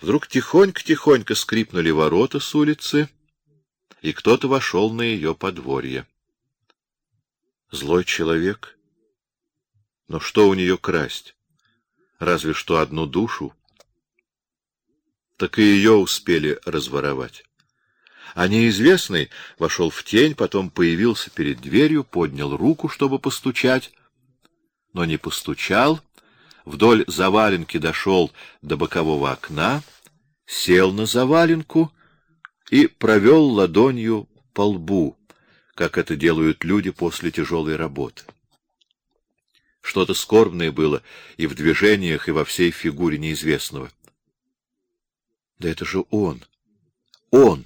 Вдруг тихонько-тихонько скрипнули ворота с улицы, и кто-то вошел на ее подворье. Злой человек? Но что у нее красть? Разве что одну душу? Так и ее успели разворовать. А неизвестный вошел в тень, потом появился перед дверью, поднял руку, чтобы постучать, но не постучал, вдоль заваленки дошел до бокового окна, сел на заваленку и провел ладонью по лбу, как это делают люди после тяжелой работы. Что-то скорбное было и в движениях, и во всей фигуре неизвестного. Да это же он. Он,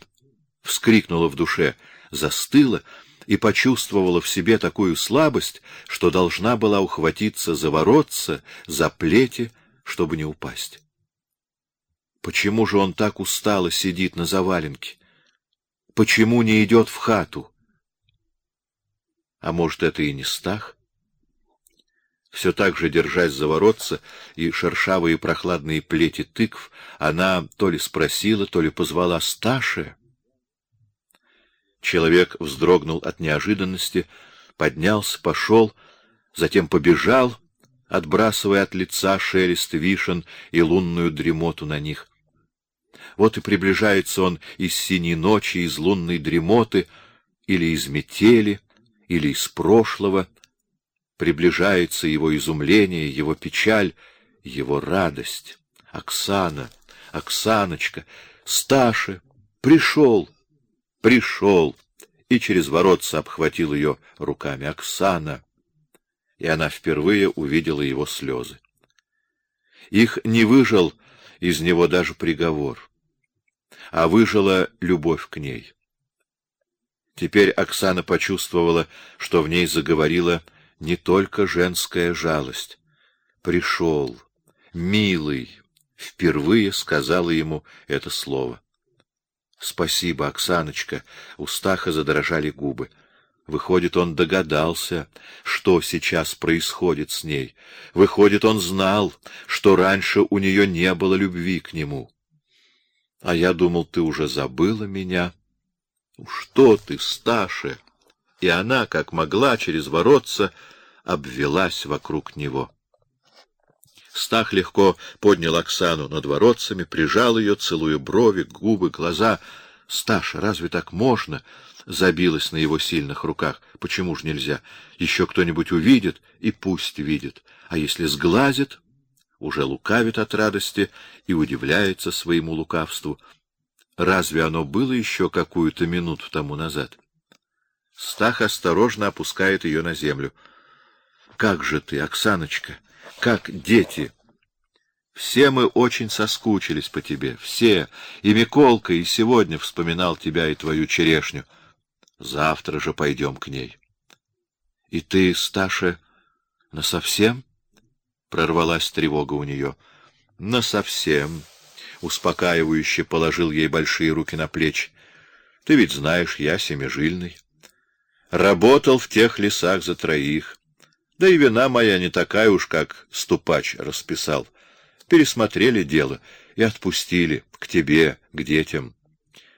вскрикнула в душе, застыла и почувствовала в себе такую слабость, что должна была ухватиться за воротца, за плети, чтобы не упасть. Почему же он так устало сидит на заваленке? Почему не идет в хату? А может, это и не Стах? Все так же, держась за воротца и шершавые прохладные плети тыкв, она то ли спросила, то ли позвала Сташе. Человек вздрогнул от неожиданности, поднялся, пошел, затем побежал, отбрасывая от лица шелест вишен и лунную дремоту на них. Вот и приближается он из синей ночи, из лунной дремоты, или из метели, или из прошлого. Приближается его изумление, его печаль, его радость. Оксана, Оксаночка, Сташа, пришел, пришел, и через воротца обхватил ее руками. Оксана! И она впервые увидела его слезы. Их не выжил из него даже приговор, а выжила любовь к ней. Теперь Оксана почувствовала, что в ней заговорила не только женская жалость. Пришел, милый, впервые сказала ему это слово. Спасибо, Оксаночка. У Стаха задрожали губы. Выходит, он догадался, что сейчас происходит с ней. Выходит, он знал, что раньше у нее не было любви к нему. А я думал, ты уже забыла меня. Ну что ты, Сташе? И она, как могла, через воротца обвелась вокруг него. Стах легко поднял Оксану над воротцами, прижал ее, целуя брови, губы, глаза. Сташа, разве так можно? Забилась на его сильных руках. Почему ж нельзя? Еще кто-нибудь увидит, и пусть видит. А если сглазит, уже лукавит от радости и удивляется своему лукавству. Разве оно было еще какую-то минуту тому назад? Стах осторожно опускает ее на землю. Как же ты, Оксаночка, как дети! Все мы очень соскучились по тебе, все, и Миколка, и сегодня вспоминал тебя и твою черешню. Завтра же пойдем к ней. И ты, Сташа, насовсем? Прорвалась тревога у нее. Насовсем. Успокаивающе положил ей большие руки на плечи. Ты ведь знаешь, я семижильный. Работал в тех лесах за троих. Да и вина моя не такая уж, как ступач расписал. Пересмотрели дело и отпустили к тебе, к детям.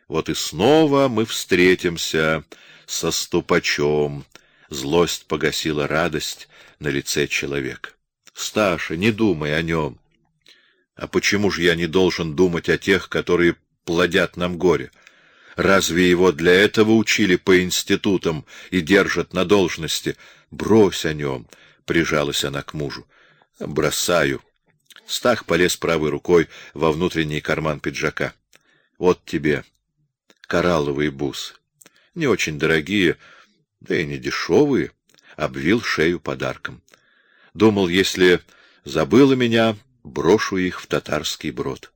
Вот и снова мы встретимся со ступачом. Злость погасила радость на лице человека. Сташа, не думай о нем. А почему же я не должен думать о тех, которые плодят нам горе? Разве его для этого учили по институтам и держат на должности? Брось о нем, прижалась она к мужу. Бросаю. Стах полез правой рукой во внутренний карман пиджака. Вот тебе коралловые бусы. Не очень дорогие, да и не дешевые. Обвил шею подарком. Думал, если забыла меня, брошу их в татарский брод.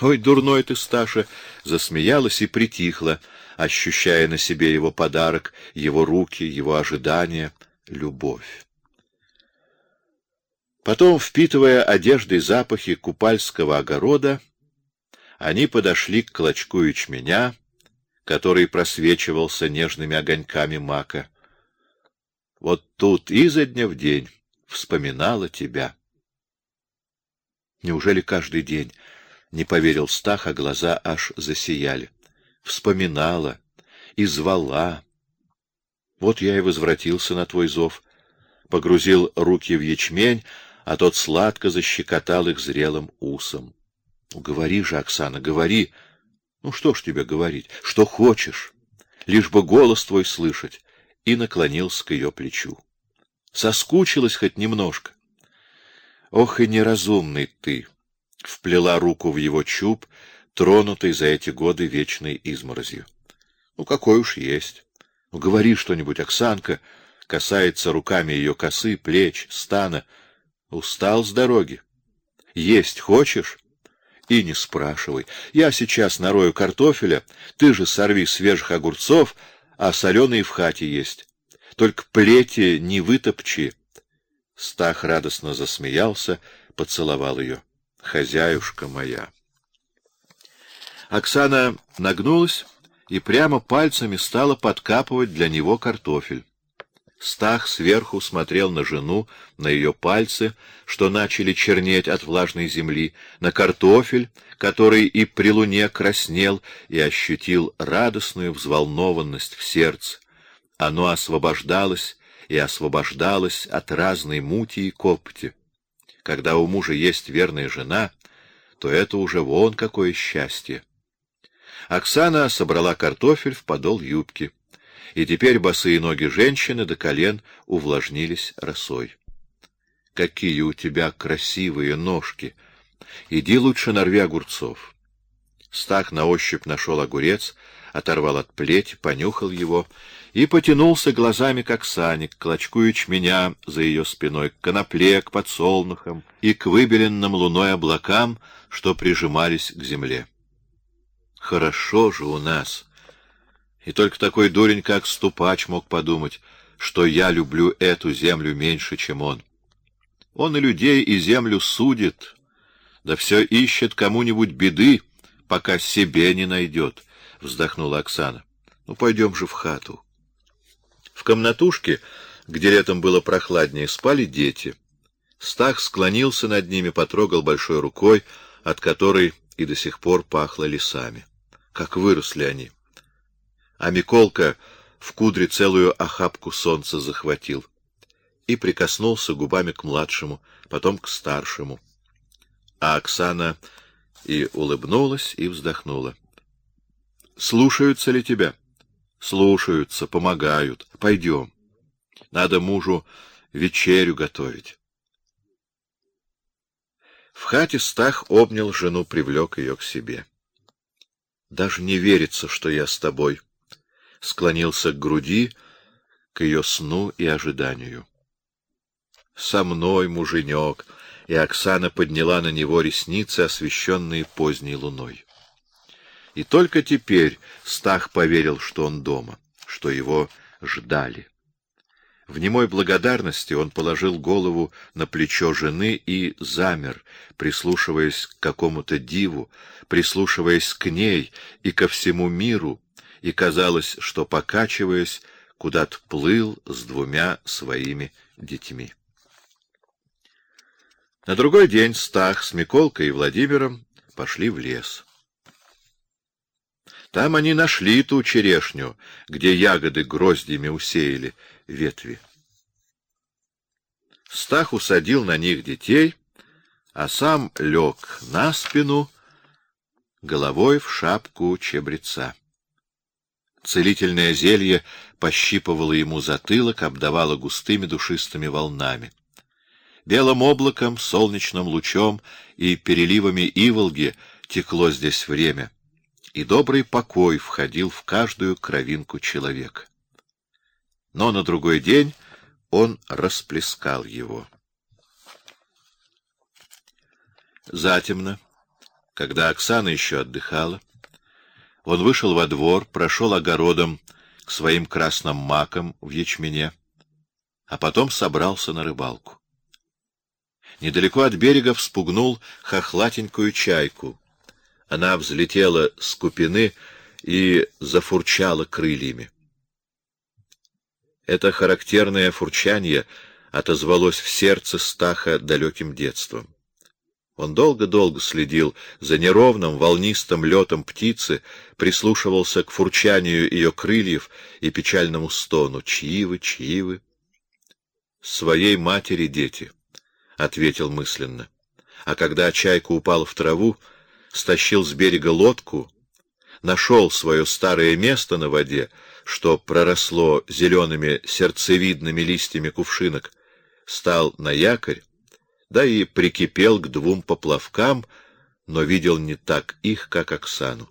Ой, дурной ты, Сташа, засмеялась и притихла, ощущая на себе его подарок, его руки, его ожидания, любовь. Потом, впитывая одеждой запахи купальского огорода, они подошли к клочку ячменя, который просвечивался нежными огоньками мака. Вот тут изо дня в день вспоминала тебя. Неужели каждый день? Не поверил Стах, а глаза аж засияли. Вспоминала и звала. Вот я и возвратился на твой зов, погрузил руки в ячмень, а тот сладко защекотал их зрелым усом. Ну, говори же, Оксана, говори. Ну, что ж тебе говорить? Что хочешь? Лишь бы голос твой слышать. И наклонился к ее плечу. Соскучилась хоть немножко. Ох и неразумный ты! Вплела руку в его чуб, тронутый за эти годы вечной изморозью. Ну, какой уж есть. Ну, говори что-нибудь, Оксанка. Касается руками ее косы, плеч, стана. Устал с дороги. Есть хочешь? И не спрашивай. Я сейчас нарою картофеля, ты же сорви свежих огурцов, а соленые в хате есть. Только плети не вытопчи. Стах радостно засмеялся, поцеловал ее. Хозяюшка моя. Оксана нагнулась и прямо пальцами стала подкапывать для него картофель. Стах сверху смотрел на жену, на ее пальцы, что начали чернеть от влажной земли, на картофель, который и при луне краснел, и ощутил радостную взволнованность в сердце. Оно освобождалось и освобождалось от разной мути и копти. Когда у мужа есть верная жена, то это уже вон какое счастье. Оксана собрала картофель в подол юбки и теперь босые ноги женщины до колен увлажнились росой. Какие у тебя красивые ножки! Иди лучше нарви огурцов. Стах на ощупь нашел огурец, оторвал от плети, понюхал его и потянулся глазами к Оксане, к клочку ячменя за ее спиной, к конопле, к подсолнухам и к выбеленным луной облакам, что прижимались к земле. Хорошо же у нас! И только такой дурень, как ступач, мог подумать, что я люблю эту землю меньше, чем он. Он и людей, и землю судит, да все ищет кому-нибудь беды, пока себе не найдет, — вздохнула Оксана. — Ну, пойдем же в хату. В комнатушке, где летом было прохладнее, спали дети. Стах склонился над ними, потрогал большой рукой, от которой и до сих пор пахло лесами. Как выросли они! — а Миколка в кудре целую охапку солнца захватил и прикоснулся губами к младшему, потом к старшему. А Оксана и улыбнулась, и вздохнула. — Слушаются ли тебя? — Слушаются, помогают. Пойдем. Надо мужу вечерю готовить. В хате Стах обнял жену, привлек ее к себе. — Даже не верится, что я с тобой, склонился к груди, к ее сну и ожиданию. «Со мной, муженек!» И Оксана подняла на него ресницы, освещенные поздней луной. И только теперь Стах поверил, что он дома, что его ждали. В немой благодарности он положил голову на плечо жены и замер, прислушиваясь к какому-то диву, прислушиваясь к ней и ко всему миру, и казалось, что, покачиваясь, куда-то плыл с двумя своими детьми. На другой день Стах с Миколкой и Владимиром пошли в лес. Там они нашли ту черешню, где ягоды гроздьями усеяли ветви. Стах усадил на них детей, а сам лег на спину, головой в шапку чебреца. Целительное зелье пощипывало ему затылок, обдавало густыми душистыми волнами. Белым облаком, солнечным лучом и переливами иволги текло здесь время, и добрый покой входил в каждую кровинку человека. Но на другой день он расплескал его. Затемно, когда Оксана еще отдыхала, он вышел во двор, прошел огородом к своим красным макам в ячмене, а потом собрался на рыбалку. Недалеко от берега вспугнул хохлатенькую чайку. Она взлетела с купины и зафурчала крыльями. Это характерное фурчание отозвалось в сердце Стаха далеким детством. Он долго-долго следил за неровным волнистым летом птицы, прислушивался к фурчанию ее крыльев и печальному стону. «Чьи вы, чьи вы?» «Своей матери дети», — ответил мысленно. А когда чайка упала в траву, стащил с берега лодку, нашел свое старое место на воде, что проросло зелеными сердцевидными листьями кувшинок, стал на якорь, да и прикипел к двум поплавкам, но видел не так их, как Оксану.